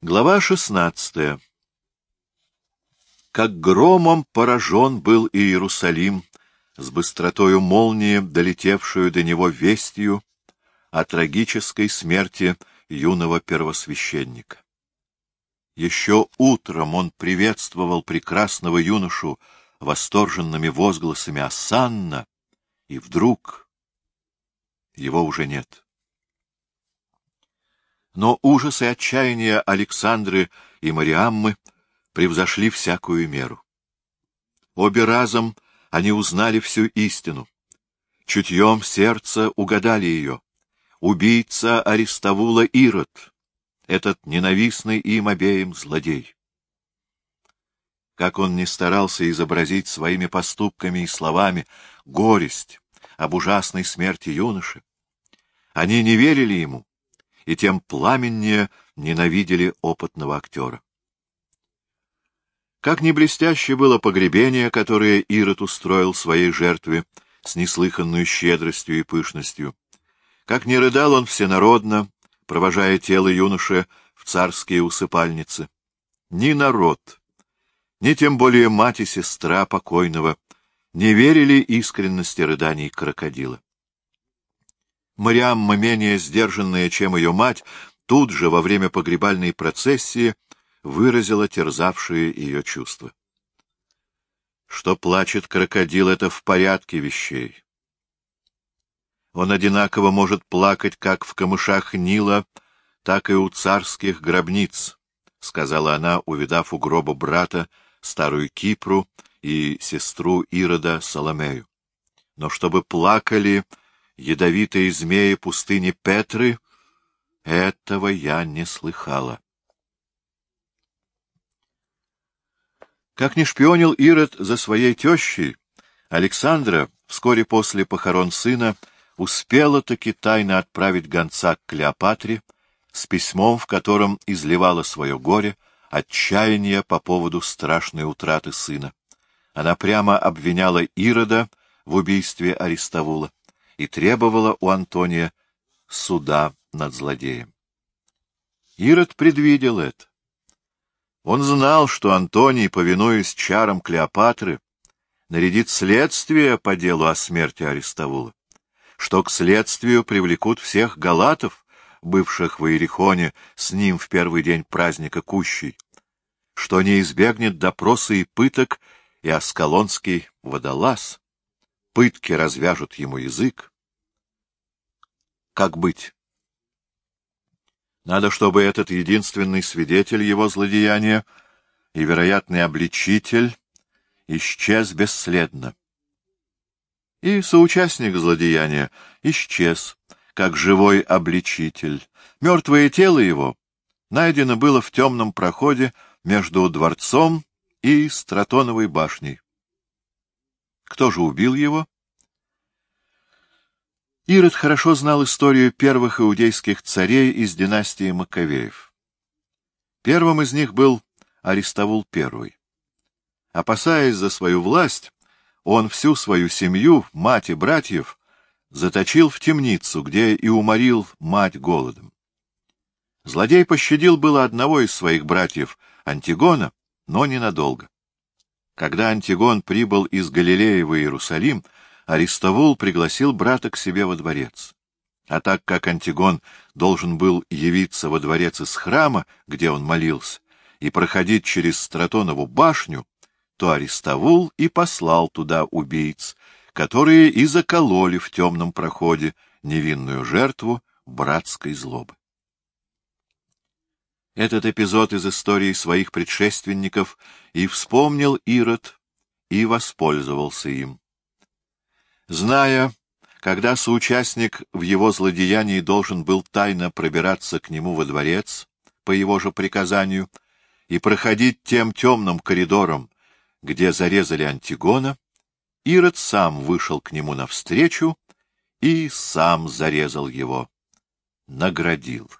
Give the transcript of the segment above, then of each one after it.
Глава шестнадцатая Как громом поражен был Иерусалим с быстротою молнии, долетевшую до него вестью о трагической смерти юного первосвященника. Еще утром он приветствовал прекрасного юношу восторженными возгласами «Асанна!» и вдруг его уже нет. Но ужас и отчаяние Александры и Мариаммы превзошли всякую меру. Обе разом они узнали всю истину. Чутьем сердца угадали ее. Убийца Аристовула Ирод, этот ненавистный им обеим злодей. Как он не старался изобразить своими поступками и словами горесть об ужасной смерти юноши, они не верили ему и тем пламеннее ненавидели опытного актера. Как не блестяще было погребение, которое Ирод устроил своей жертве с неслыханной щедростью и пышностью, как не рыдал он всенародно, провожая тело юноши в царские усыпальницы. Ни народ, ни тем более мать и сестра покойного не верили искренности рыданий крокодила. Мариамма, менее сдержанная, чем ее мать, тут же во время погребальной процессии выразила терзавшие ее чувства. Что плачет крокодил, это в порядке вещей. Он одинаково может плакать как в камышах Нила, так и у царских гробниц, — сказала она, увидав у гроба брата старую Кипру и сестру Ирода Соломею. Но чтобы плакали ядовитые змеи пустыни Петры, этого я не слыхала. Как не шпионил Ирод за своей тещей, Александра вскоре после похорон сына успела-таки тайно отправить гонца к Клеопатре с письмом, в котором изливала свое горе, отчаяние по поводу страшной утраты сына. Она прямо обвиняла Ирода в убийстве Аристовула и требовала у Антония суда над злодеем. Ирод предвидел это. Он знал, что Антоний, повинуясь чарам Клеопатры, нарядит следствие по делу о смерти Аристовула что к следствию привлекут всех галатов, бывших в Иерихоне с ним в первый день праздника Кущей, что не избегнет допроса и пыток и Аскалонский водолаз. Пытки развяжут ему язык. Как быть? Надо, чтобы этот единственный свидетель его злодеяния и вероятный обличитель исчез бесследно и соучастник злодеяния исчез, как живой обличитель. Мертвое тело его найдено было в темном проходе между дворцом и Стратоновой башней. Кто же убил его? Ирод хорошо знал историю первых иудейских царей из династии Маковеев. Первым из них был Аристовул I. Опасаясь за свою власть, он всю свою семью, мать и братьев, заточил в темницу, где и уморил мать голодом. Злодей пощадил было одного из своих братьев, Антигона, но ненадолго. Когда Антигон прибыл из Галилеи в Иерусалим, Аристовул пригласил брата к себе во дворец. А так как Антигон должен был явиться во дворец из храма, где он молился, и проходить через Стратонову башню, то Аристовул и послал туда убийц, которые и закололи в темном проходе невинную жертву братской злобы. Этот эпизод из истории своих предшественников и вспомнил Ирод, и воспользовался им. Зная, когда соучастник в его злодеянии должен был тайно пробираться к нему во дворец, по его же приказанию, и проходить тем темным коридором, где зарезали Антигона, Ирод сам вышел к нему навстречу и сам зарезал его, наградил.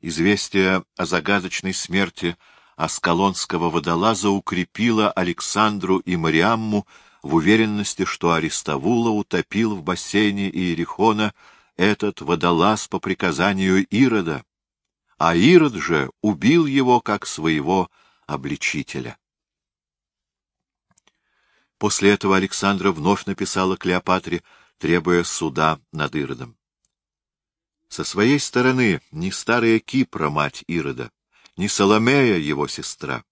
Известие о загадочной смерти Аскалонского водолаза укрепило Александру и Мариамму в уверенности, что Аристовула утопил в бассейне Иерихона этот водолаз по приказанию Ирода, а Ирод же убил его как своего обличителя. После этого Александра вновь написала Клеопатре, требуя суда над Иродом. Со своей стороны ни старая Кипра, мать Ирода, ни Соломея, его сестра,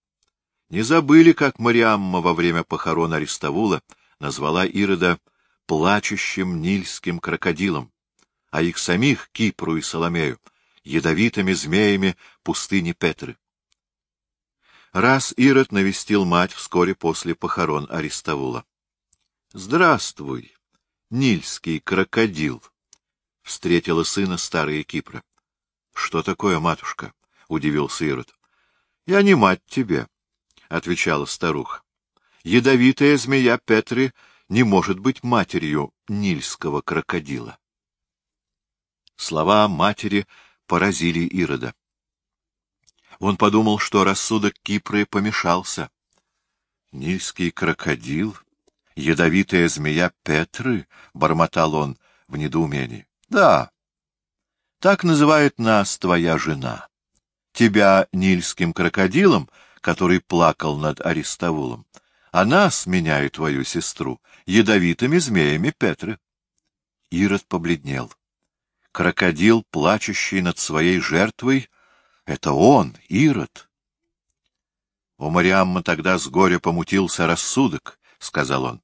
не забыли, как Мариамма во время похорон Аристовула назвала Ирода плачущим нильским крокодилом, а их самих, Кипру и Соломею, ядовитыми змеями пустыни Петры. Раз Ирод навестил мать вскоре после похорон Аристовула. — Здравствуй, нильский крокодил! — встретила сына старая Кипра. — Что такое, матушка? — удивился Ирод. — Я не мать тебе, — отвечала старуха. — Ядовитая змея Петры не может быть матерью нильского крокодила. Слова матери поразили Ирода. Он подумал, что рассудок Кипры помешался. Нильский крокодил, ядовитая змея Петры, — бормотал он в недоумении. — Да, так называет нас твоя жена. Тебя нильским крокодилом, который плакал над Аристовулом, а нас, меня и твою сестру, ядовитыми змеями Петры. Ирод побледнел. Крокодил, плачущий над своей жертвой, — это он, Ирод. У Мариаммы тогда с горя помутился рассудок, — сказал он.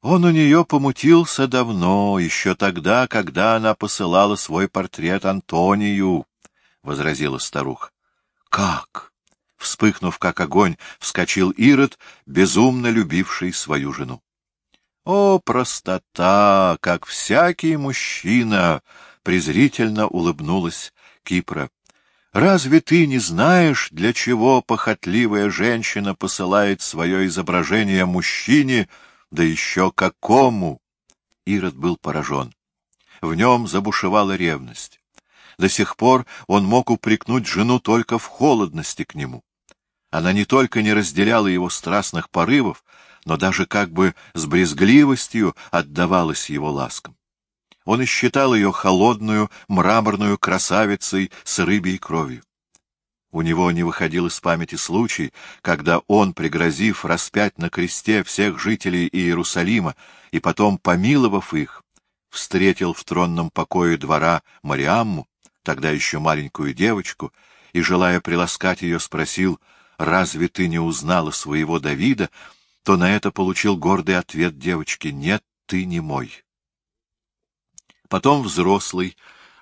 Он у нее помутился давно, еще тогда, когда она посылала свой портрет Антонию, — возразила старуха. — Как? — вспыхнув как огонь, вскочил Ирод, безумно любивший свою жену. — О, простота, как всякий мужчина! — презрительно улыбнулась Кипра. — Разве ты не знаешь, для чего похотливая женщина посылает свое изображение мужчине, да еще какому? Ирод был поражен. В нем забушевала ревность. До сих пор он мог упрекнуть жену только в холодности к нему. Она не только не разделяла его страстных порывов, но даже как бы с брезгливостью отдавалась его ласкам. Он и считал ее холодную, мраморную красавицей с рыбьей кровью. У него не выходил из памяти случай, когда он, пригрозив распять на кресте всех жителей Иерусалима и потом помиловав их, встретил в тронном покое двора Мариамму, тогда еще маленькую девочку, и, желая приласкать ее, спросил, «Разве ты не узнала своего Давида?» то на это получил гордый ответ девочки, «Нет, ты не мой». Потом взрослый,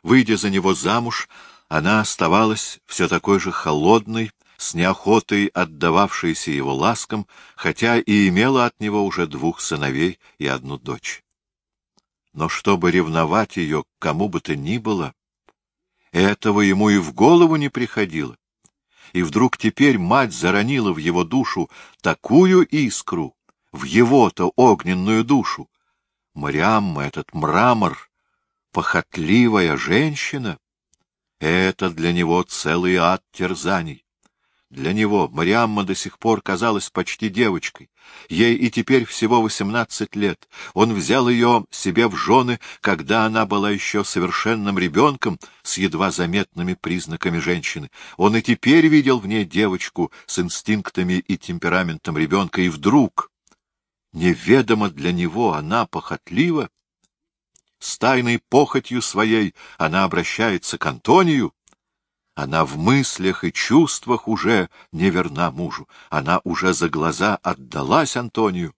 выйдя за него замуж, она оставалась все такой же холодной, с неохотой отдававшейся его ласкам, хотя и имела от него уже двух сыновей и одну дочь. Но чтобы ревновать ее к кому бы то ни было, этого ему и в голову не приходило. И вдруг теперь мать заронила в его душу такую искру, в его-то огненную душу. Мариамма, этот мрамор — похотливая женщина — это для него целый ад терзаний. Для него Мариамма до сих пор казалась почти девочкой. Ей и теперь всего восемнадцать лет. Он взял ее себе в жены, когда она была еще совершенным ребенком с едва заметными признаками женщины. Он и теперь видел в ней девочку с инстинктами и темпераментом ребенка, и вдруг, неведомо для него, она похотлива, с тайной похотью своей она обращается к Антонию. Она в мыслях и чувствах уже не верна мужу. Она уже за глаза отдалась Антонию.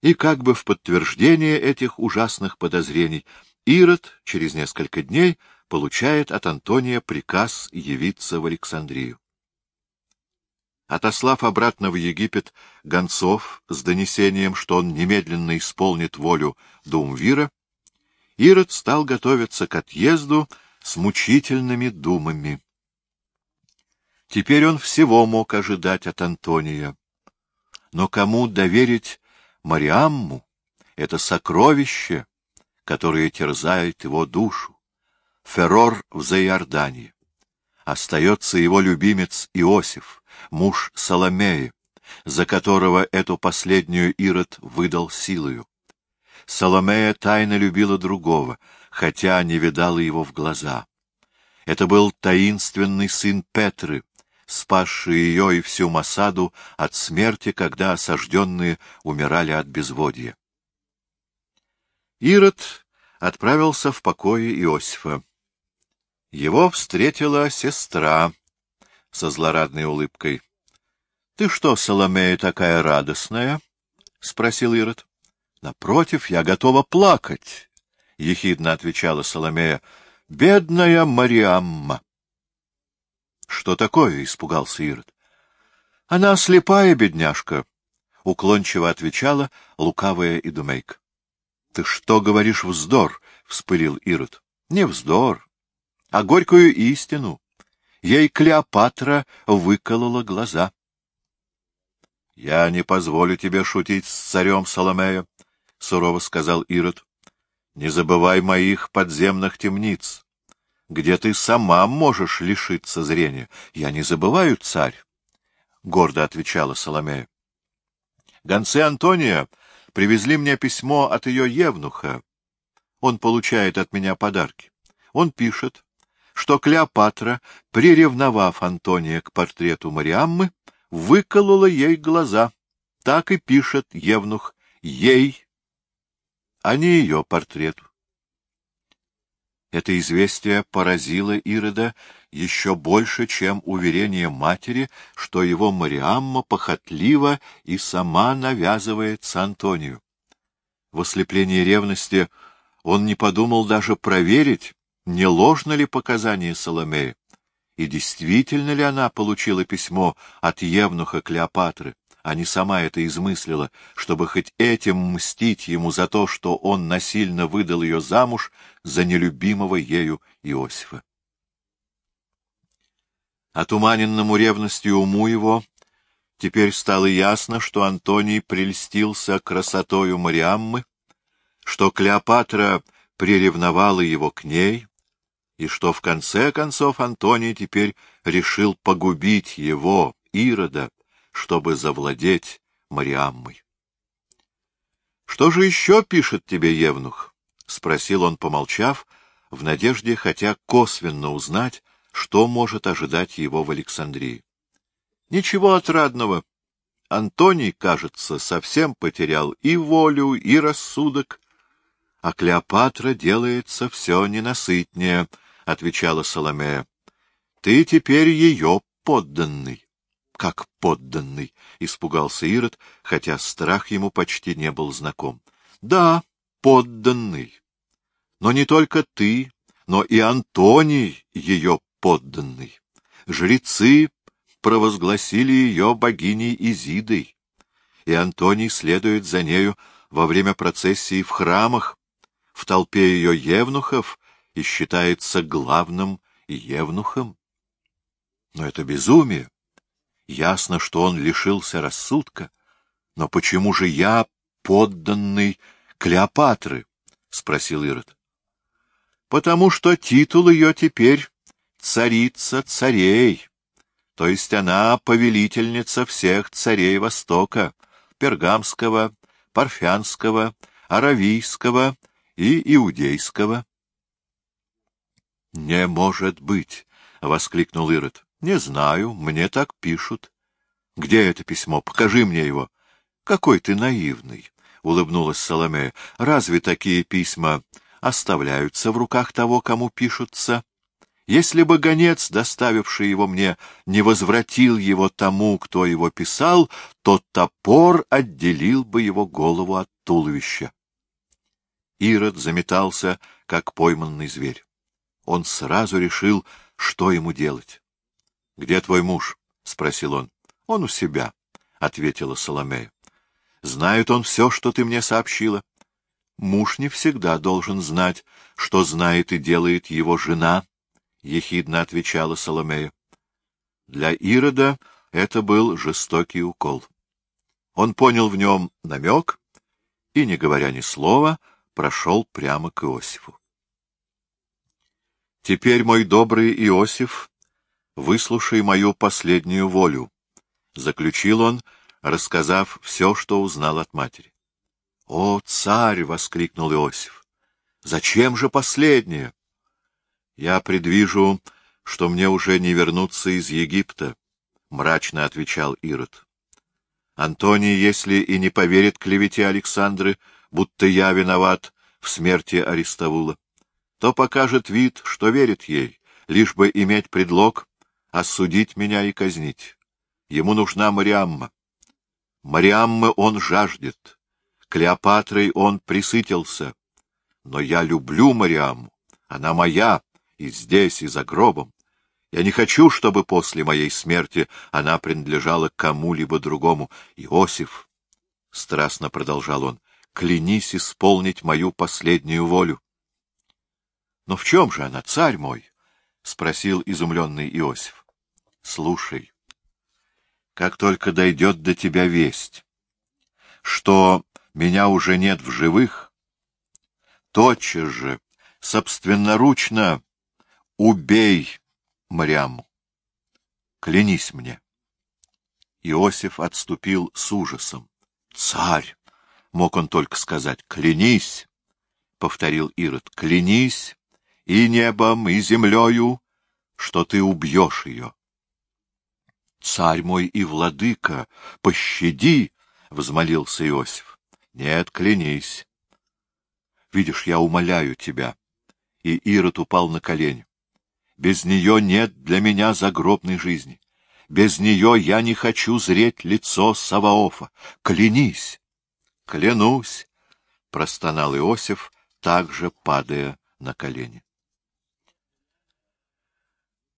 И как бы в подтверждение этих ужасных подозрений Ирод через несколько дней получает от Антония приказ явиться в Александрию. Отослав обратно в Египет гонцов с донесением, что он немедленно исполнит волю Думвира, Ирод стал готовиться к отъезду с мучительными думами. Теперь он всего мог ожидать от Антония. Но кому доверить Мариамму, это сокровище, которое терзает его душу, Феррор в Заиордании? Остается его любимец Иосиф — муж Соломеи, за которого эту последнюю Ирод выдал силою. Соломея тайно любила другого, хотя не видала его в глаза. Это был таинственный сын Петры, спасший ее и всю Масаду от смерти, когда осажденные умирали от безводья. Ирод отправился в покое Иосифа. Его встретила сестра со злорадной улыбкой. — Ты что, Соломея, такая радостная? — спросил Ирод. — Напротив, я готова плакать, — ехидно отвечала Соломея. — Бедная Мариамма! — Что такое? — испугался Ирод. — Она слепая, бедняжка, — уклончиво отвечала лукавая Идумейка. — Ты что говоришь вздор? — вспылил Ирод. — Не вздор, а горькую истину. Ей Клеопатра выколола глаза. — Я не позволю тебе шутить с царем Соломея, — сурово сказал Ирод. — Не забывай моих подземных темниц, где ты сама можешь лишиться зрения. — Я не забываю, царь, — гордо отвечала Соломея. Гонцы Антония привезли мне письмо от ее евнуха. Он получает от меня подарки. Он пишет, что Клеопатра, приревновав Антония к портрету Мариаммы, выколола ей глаза. Так и пишет Евнух «ей», а не ее портрету. Это известие поразило Ирода еще больше, чем уверение матери, что его Мариамма похотливо и сама навязывается Антонию. В ослеплении ревности он не подумал даже проверить, не ложно ли показание Соломеи, и действительно ли она получила письмо от Евнуха Клеопатры, а не сама это измыслила, чтобы хоть этим мстить ему за то, что он насильно выдал ее замуж за нелюбимого ею Иосифа. Отуманенному ревностью уму его теперь стало ясно, что Антоний прельстился красотою Мариаммы, что Клеопатра приревновала его к ней, и что в конце концов Антоний теперь решил погубить его, Ирода, чтобы завладеть Мариаммой. — Что же еще пишет тебе Евнух? — спросил он, помолчав, в надежде хотя косвенно узнать, что может ожидать его в Александрии. — Ничего отрадного. Антоний, кажется, совсем потерял и волю, и рассудок, а Клеопатра делается все ненасытнее —— отвечала Соломея. — Ты теперь ее подданный. — Как подданный? — испугался Ирод, хотя страх ему почти не был знаком. — Да, подданный. Но не только ты, но и Антоний ее подданный. Жрецы провозгласили ее богиней Изидой, и Антоний следует за нею во время процессии в храмах, в толпе ее евнухов и считается главным евнухом. Но это безумие. Ясно, что он лишился рассудка. Но почему же я подданный Клеопатры? — спросил Ирод. — Потому что титул ее теперь царица царей, то есть она повелительница всех царей Востока, Пергамского, Парфянского, Аравийского и Иудейского. — Не может быть! — воскликнул Ирод. — Не знаю, мне так пишут. — Где это письмо? Покажи мне его. — Какой ты наивный! — улыбнулась Соломея. — Разве такие письма оставляются в руках того, кому пишутся? Если бы гонец, доставивший его мне, не возвратил его тому, кто его писал, то топор отделил бы его голову от туловища. Ирод заметался, как пойманный зверь он сразу решил, что ему делать. — Где твой муж? — спросил он. — Он у себя, — ответила Соломея. — Знает он все, что ты мне сообщила. Муж не всегда должен знать, что знает и делает его жена, — ехидно отвечала Соломея. Для Ирода это был жестокий укол. Он понял в нем намек и, не говоря ни слова, прошел прямо к Иосифу. Теперь, мой добрый Иосиф, выслушай мою последнюю волю, — заключил он, рассказав все, что узнал от матери. — О, царь! — воскликнул Иосиф. — Зачем же последнее? — Я предвижу что мне уже не вернуться из Египта, — мрачно отвечал Ирод. Антоний, если и не поверит клевете Александры, будто я виноват в смерти Аристовула, то покажет вид, что верит ей, лишь бы иметь предлог осудить меня и казнить. Ему нужна Мариамма. Мариаммы он жаждет, Клеопатрой он присытился. Но я люблю Мариамму, она моя, и здесь, и за гробом. Я не хочу, чтобы после моей смерти она принадлежала кому-либо другому. Иосиф, — страстно продолжал он, — клянись исполнить мою последнюю волю. — Но в чем же она, царь мой? — спросил изумленный Иосиф. — Слушай, как только дойдет до тебя весть, что меня уже нет в живых, тотчас же, собственноручно, убей Мариаму. Клянись мне. Иосиф отступил с ужасом. — Царь! — мог он только сказать. — Клянись! — повторил Ирод. — Клянись и небом, и землею, что ты убьешь ее. — Царь мой и владыка, пощади! — взмолился Иосиф. — Нет, клянись. Видишь, я умоляю тебя. И Ирод упал на колени. Без нее нет для меня загробной жизни. Без нее я не хочу зреть лицо Саваофа. Клянись! — Клянусь! — простонал Иосиф, также падая на колени.